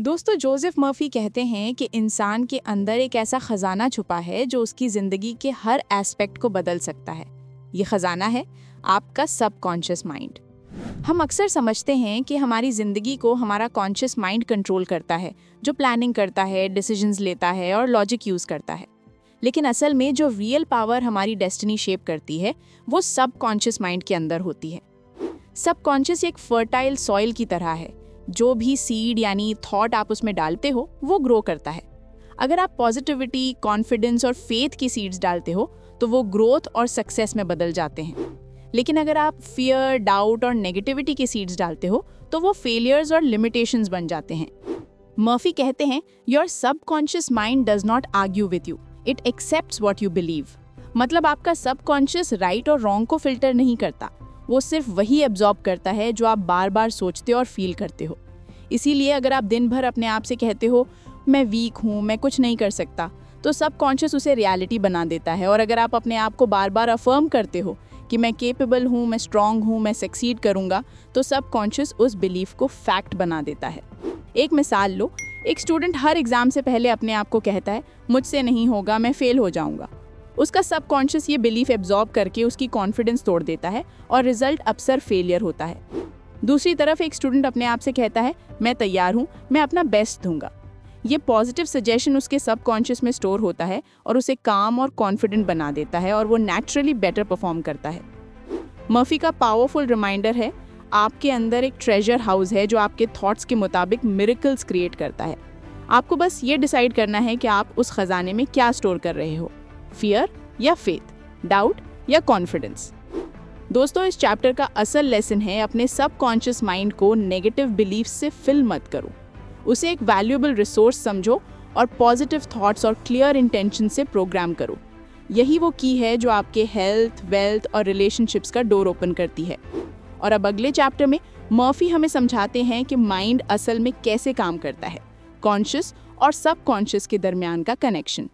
दोस्तों, Joseph Murphy कहते हैं कि इंसान के अंदर एक ऐसा खजाना छुपा है जो उसकी ज़िंदगी के हर एस्पेक्ट को बदल सकता है। ये खजाना है आपका सबकॉन्शियस माइंड। हम अक्सर समझते हैं कि हमारी ज़िंदगी को हमारा कॉन्शियस माइंड कंट्रोल करता है, जो प्लानिंग करता है, डिसीजंस लेता है और लॉजिक यूज़ करता है। लेकिन असल में जो रियल पावर हमारी डेस्टिनी शेप करती है, वो सबकॉन्शियस माइंड के अंदर होती है। सबकॉन्शियस एक फर्टाइल सॉइल की तरह है जो भी सीड यानी थॉट आप उसमें डालते हो, वो ग्रो करता है। अगर आप पॉजिटिविटी कॉन्फिडेंस और फेथ की सीड्स डालते हो तो वो ग्रोथ और सक्सेस में बदल जाते हैं। लेकिन अगर आप फियर डाउट और नेगेटिविटी की सीड्स डालते हो तो वो फेलियर्स और लिमिटेशंस बन जाते हैं। मर्फी कहते हैं your subconscious mind does not argue with you it accept what you believe मतलब आपका सबकॉन्शियस राइट और रॉन्ग को फ़िल्टर नहीं करता। वो सिर्फ़ वही एब्जॉर्ब करता है जो आप बार बार सोचते और फील करते हो। इसीलिए अगर आप दिन भर अपने आप से कहते हो, मैं वीक हूँ, मैं कुछ नहीं कर सकता तो सब कॉन्शियस उसे रियलिटी बना देता है। और अगर आप अपने आप को बार बार अफर्म करते हो कि मैं केपेबल हूँ, मैं स्ट्रांग हूँ, मैं सक्सीड करूँगा तो सब कॉन्शियस उस बिलीफ को फैक्ट बना देता है। एक मिसाल लो, एक स्टूडेंट हर एग्ज़ाम से पहले अपने आप को कहता है, मुझसे नहीं होगा, मैं फेल हो जाऊँगा। उसका सबकॉन्शियस ये बिलीफ एब्जॉर्ब करके उसकी कॉन्फिडेंस तोड़ देता है और रिज़ल्ट अक्सर फेलियर होता है। दूसरी तरफ़ एक स्टूडेंट अपने आप से कहता है, मैं तैयार हूँ, मैं अपना बेस्ट दूँगा। ये पॉजिटिव सजेशन उसके सबकॉन्शियस में स्टोर होता है और उसे काम और कॉन्फिडेंट बना देता है और वो नेचुरली बेटर परफॉर्म करता है। मफ़ी का पावरफुल रिमाइंडर है, आपके अंदर एक ट्रेजर हाउस है जो आपके थॉट्स के मुताबिक मिरिकल्स क्रिएट करता है। आपको बस ये डिसाइड करना है कि आप उस खजाने में क्या स्टोर कर रहे हो। फियर या फेथ डाउट या कॉन्फिडेंस दोस्तों, इस चैप्टर का असल लेसन है, अपने सबकॉन्शियस माइंड को नेगेटिव बिलीफ से फिल मत करो। उसे एक वैल्यूएबल रिसोर्स समझो और पॉजिटिव थॉट्स और क्लियर इंटेंशन से प्रोग्राम करो। यही वो की है जो आपके हेल्थ वेल्थ और रिलेशनशिप्स का डोर ओपन करती है। और अब अगले चैप्टर में मर्फी हमें समझाते हैं कि माइंड असल में कैसे काम करता है कॉन्शियस और सबकॉन्शियस के दरमियान का कनेक्शन